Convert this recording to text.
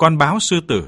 con báo sư tử.